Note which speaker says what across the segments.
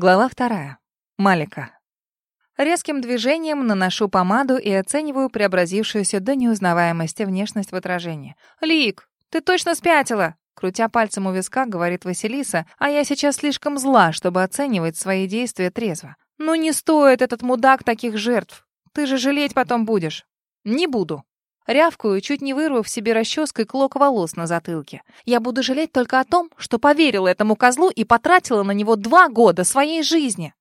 Speaker 1: Глава вторая. Малика. Резким движением наношу помаду и оцениваю преобразившуюся до неузнаваемости внешность в отражении. «Лик, ты точно спятила!» Крутя пальцем у виска, говорит Василиса, а я сейчас слишком зла, чтобы оценивать свои действия трезво. «Ну не стоит этот мудак таких жертв. Ты же жалеть потом будешь». «Не буду». Рявкую, чуть не вырвав себе расческой клок волос на затылке. Я буду жалеть только о том, что поверила этому козлу и потратила на него два года своей жизни.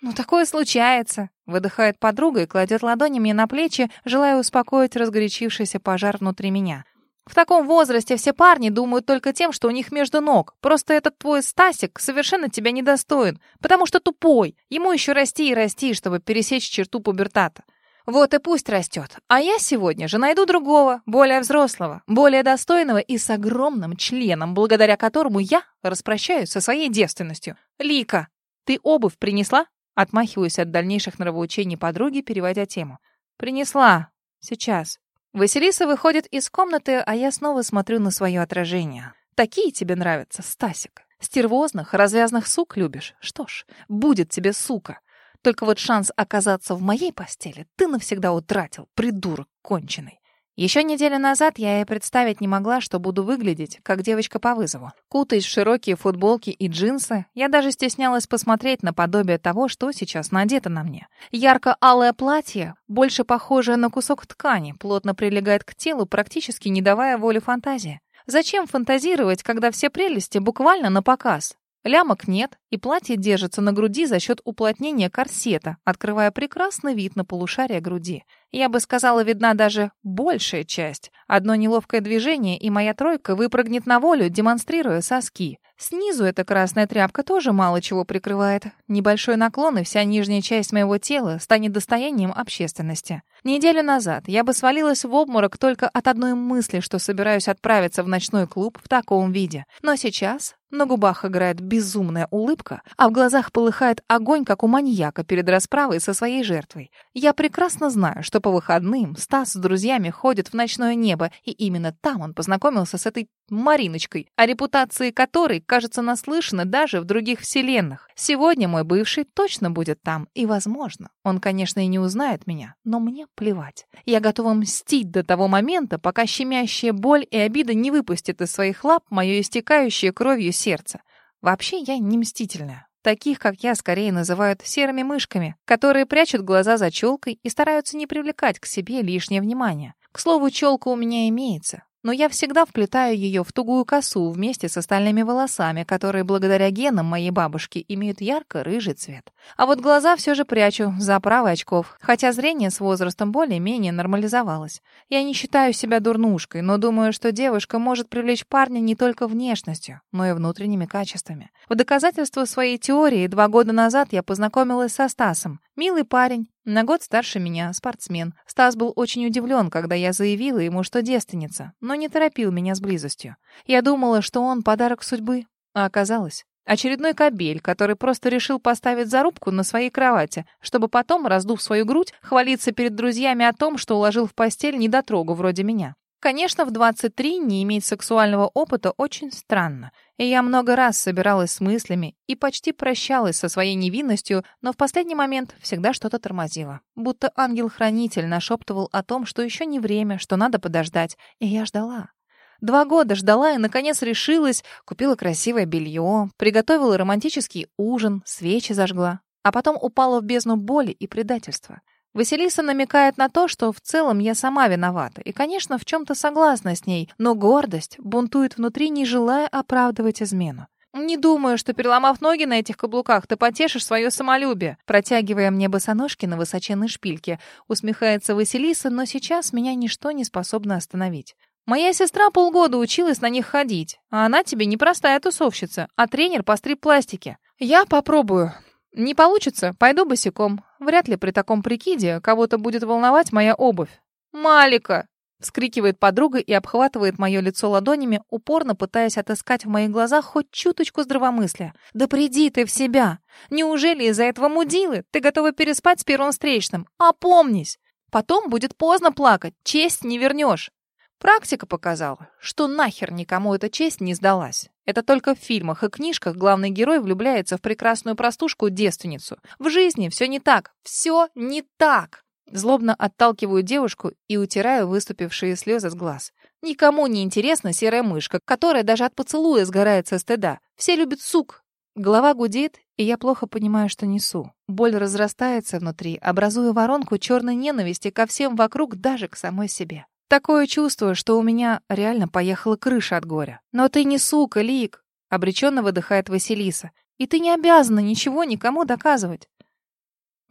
Speaker 1: «Ну, такое случается», — выдыхает подруга и кладет ладони мне на плечи, желая успокоить разгорячившийся пожар внутри меня. «В таком возрасте все парни думают только тем, что у них между ног. Просто этот твой Стасик совершенно тебя недостоин, потому что тупой. Ему еще расти и расти, чтобы пересечь черту пубертата. Вот и пусть растет. А я сегодня же найду другого, более взрослого, более достойного и с огромным членом, благодаря которому я распрощаюсь со своей девственностью. Лика, ты обувь принесла? Отмахиваюсь от дальнейших нравоучений подруги, переводя тему. Принесла. Сейчас. Василиса выходит из комнаты, а я снова смотрю на свое отражение. Такие тебе нравятся, Стасик. Стервозных, развязных сук любишь? Что ж, будет тебе сука. Только вот шанс оказаться в моей постели ты навсегда утратил, придурок конченый. Еще неделю назад я и представить не могла, что буду выглядеть, как девочка по вызову. Кутаясь в широкие футболки и джинсы, я даже стеснялась посмотреть на подобие того, что сейчас надето на мне. Ярко-алое платье, больше похожее на кусок ткани, плотно прилегает к телу, практически не давая воли фантазии. Зачем фантазировать, когда все прелести буквально на показ? Лямок нет, и платье держится на груди за счет уплотнения корсета, открывая прекрасный вид на полушарие груди. Я бы сказала, видна даже большая часть. Одно неловкое движение, и моя тройка выпрыгнет на волю, демонстрируя соски. Снизу эта красная тряпка тоже мало чего прикрывает. Небольшой наклон, и вся нижняя часть моего тела станет достоянием общественности. Неделю назад я бы свалилась в обморок только от одной мысли, что собираюсь отправиться в ночной клуб в таком виде. Но сейчас на губах играет безумная улыбка, а в глазах полыхает огонь, как у маньяка перед расправой со своей жертвой. Я прекрасно знаю, что по выходным Стас с друзьями ходит в ночное небо, и именно там он познакомился с этой Мариночкой, о репутации которой, кажется, наслышаны даже в других вселенных. Сегодня мой бывший точно будет там, и, возможно, он, конечно, и не узнает меня, но мне плевать. Я готова мстить до того момента, пока щемящая боль и обида не выпустят из своих лап мое истекающее кровью сердце. Вообще, я не мстительная. Таких, как я, скорее называют серыми мышками, которые прячут глаза за челкой и стараются не привлекать к себе лишнее внимание. К слову, челка у меня имеется но я всегда вплетаю ее в тугую косу вместе с остальными волосами, которые благодаря генам моей бабушки имеют ярко-рыжий цвет. А вот глаза все же прячу за оправой очков, хотя зрение с возрастом более-менее нормализовалось. Я не считаю себя дурнушкой, но думаю, что девушка может привлечь парня не только внешностью, но и внутренними качествами. В доказательство своей теории два года назад я познакомилась со Стасом. Милый парень, на год старше меня, спортсмен. Стас был очень удивлен, когда я заявила ему, что девственница, но не торопил меня с близостью. Я думала, что он подарок судьбы, а оказалось. Очередной кобель, который просто решил поставить зарубку на своей кровати, чтобы потом, раздув свою грудь, хвалиться перед друзьями о том, что уложил в постель недотрогу вроде меня. Конечно, в 23 не иметь сексуального опыта очень странно, и я много раз собиралась с мыслями и почти прощалась со своей невинностью, но в последний момент всегда что-то тормозило. Будто ангел-хранитель нашептывал о том, что еще не время, что надо подождать, и я ждала. Два года ждала и, наконец, решилась, купила красивое белье, приготовила романтический ужин, свечи зажгла, а потом упала в бездну боли и предательства. Василиса намекает на то, что в целом я сама виновата, и, конечно, в чем-то согласна с ней, но гордость бунтует внутри, не желая оправдывать измену. «Не думаю, что, переломав ноги на этих каблуках, ты потешишь свое самолюбие», протягивая мне босоножки на высоченной шпильке. Усмехается Василиса, но сейчас меня ничто не способно остановить. «Моя сестра полгода училась на них ходить, а она тебе не простая тусовщица, а тренер по стрип-пластике. Я попробую. Не получится, пойду босиком. Вряд ли при таком прикиде кого-то будет волновать моя обувь. «Малика!» — вскрикивает подруга и обхватывает мое лицо ладонями, упорно пытаясь отыскать в моих глазах хоть чуточку здравомыслия. «Да приди ты в себя! Неужели из-за этого мудилы ты готова переспать с первым встречным? Опомнись! Потом будет поздно плакать, честь не вернешь!» Практика показала, что нахер никому эта честь не сдалась. Это только в фильмах и книжках главный герой влюбляется в прекрасную простушку-девственницу. В жизни все не так. Все не так. Злобно отталкиваю девушку и утираю выступившие слезы с глаз. Никому не интересна серая мышка, которая даже от поцелуя сгорает со стыда. Все любят сук. Голова гудит, и я плохо понимаю, что несу. Боль разрастается внутри, образуя воронку черной ненависти ко всем вокруг, даже к самой себе. Такое чувство, что у меня реально поехала крыша от горя. Но ты не сука, Лик, обреченно выдыхает Василиса. И ты не обязана ничего никому доказывать.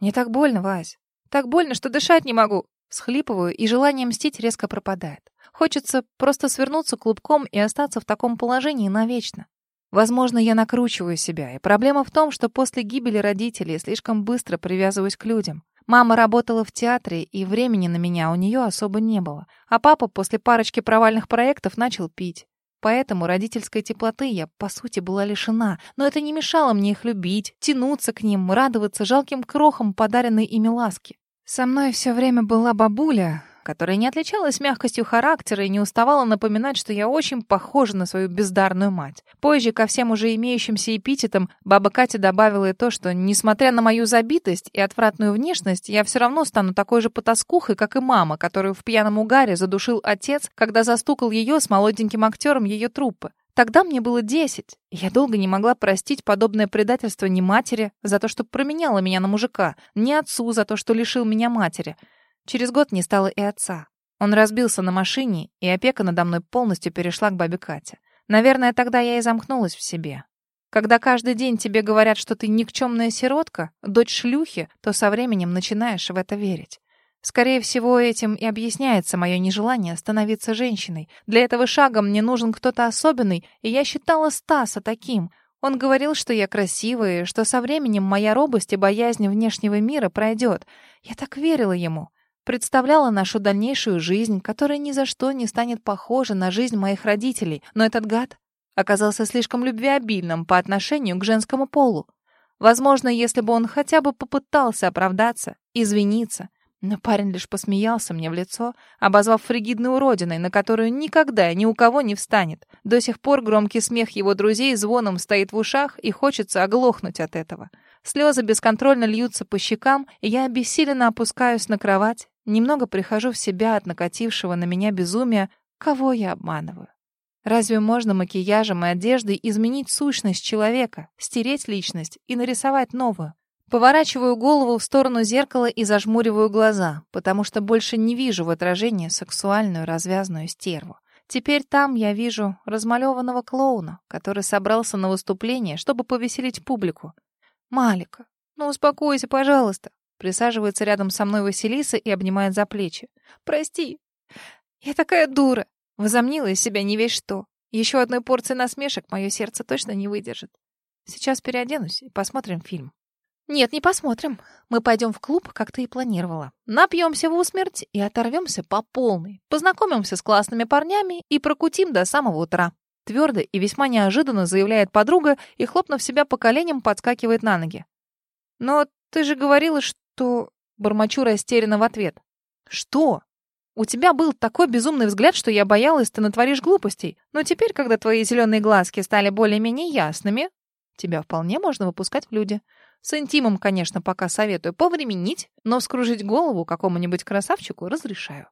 Speaker 1: Мне так больно, Вась. Так больно, что дышать не могу. Схлипываю, и желание мстить резко пропадает. Хочется просто свернуться клубком и остаться в таком положении навечно. Возможно, я накручиваю себя, и проблема в том, что после гибели родителей слишком быстро привязываюсь к людям. Мама работала в театре, и времени на меня у нее особо не было. А папа после парочки провальных проектов начал пить. Поэтому родительской теплоты я, по сути, была лишена. Но это не мешало мне их любить, тянуться к ним, радоваться жалким крохам подаренной ими ласки. Со мной все время была бабуля, которая не отличалась мягкостью характера и не уставала напоминать, что я очень похожа на свою бездарную мать. Позже ко всем уже имеющимся эпитетам баба Катя добавила и то, что, несмотря на мою забитость и отвратную внешность, я все равно стану такой же потаскухой, как и мама, которую в пьяном угаре задушил отец, когда застукал ее с молоденьким актером ее труппы. Тогда мне было десять, я долго не могла простить подобное предательство ни матери за то, что променяла меня на мужика, ни отцу за то, что лишил меня матери — Через год не стало и отца. Он разбился на машине, и опека надо мной полностью перешла к бабе Кате. Наверное, тогда я и замкнулась в себе. Когда каждый день тебе говорят, что ты никчемная сиротка, дочь шлюхи, то со временем начинаешь в это верить. Скорее всего, этим и объясняется мое нежелание становиться женщиной. Для этого шага мне нужен кто-то особенный, и я считала Стаса таким. Он говорил, что я красивая, что со временем моя робость и боязнь внешнего мира пройдет. Я так верила ему представляла нашу дальнейшую жизнь, которая ни за что не станет похожа на жизнь моих родителей, но этот гад оказался слишком любвеобильным по отношению к женскому полу. Возможно, если бы он хотя бы попытался оправдаться, извиниться, но парень лишь посмеялся мне в лицо, обозвав фригидной уродиной, на которую никогда ни у кого не встанет. До сих пор громкий смех его друзей звоном стоит в ушах, и хочется оглохнуть от этого. Слезы бесконтрольно льются по щекам, и я обессиленно опускаюсь на кровать, Немного прихожу в себя от накатившего на меня безумия, кого я обманываю. Разве можно макияжем и одеждой изменить сущность человека, стереть личность и нарисовать новую? Поворачиваю голову в сторону зеркала и зажмуриваю глаза, потому что больше не вижу в отражении сексуальную развязную стерву. Теперь там я вижу размалеванного клоуна, который собрался на выступление, чтобы повеселить публику. «Малика, ну успокойся, пожалуйста. Присаживается рядом со мной Василиса и обнимает за плечи. «Прости, я такая дура!» Возомнила из себя не весь что. Еще одной порции насмешек мое сердце точно не выдержит. Сейчас переоденусь и посмотрим фильм. Нет, не посмотрим. Мы пойдем в клуб, как ты и планировала. Напьемся в усмерть и оторвемся по полной. Познакомимся с классными парнями и прокутим до самого утра. Твердо и весьма неожиданно заявляет подруга и, хлопнув себя по коленям, подскакивает на ноги. Но ты же говорила, что то бормочу растерянно в ответ. «Что? У тебя был такой безумный взгляд, что я боялась, ты натворишь глупостей. Но теперь, когда твои зеленые глазки стали более-менее ясными, тебя вполне можно выпускать в люди. С интимом, конечно, пока советую повременить, но вскружить голову какому-нибудь красавчику разрешаю.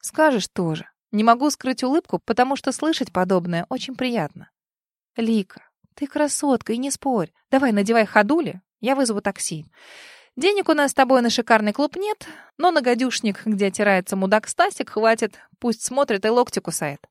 Speaker 1: Скажешь тоже. Не могу скрыть улыбку, потому что слышать подобное очень приятно. Лика, ты красотка, и не спорь. Давай надевай ходули, я вызову такси. Денег у нас с тобой на шикарный клуб нет, но на гадюшник, где отирается мудак Стасик, хватит. Пусть смотрит и локти кусает.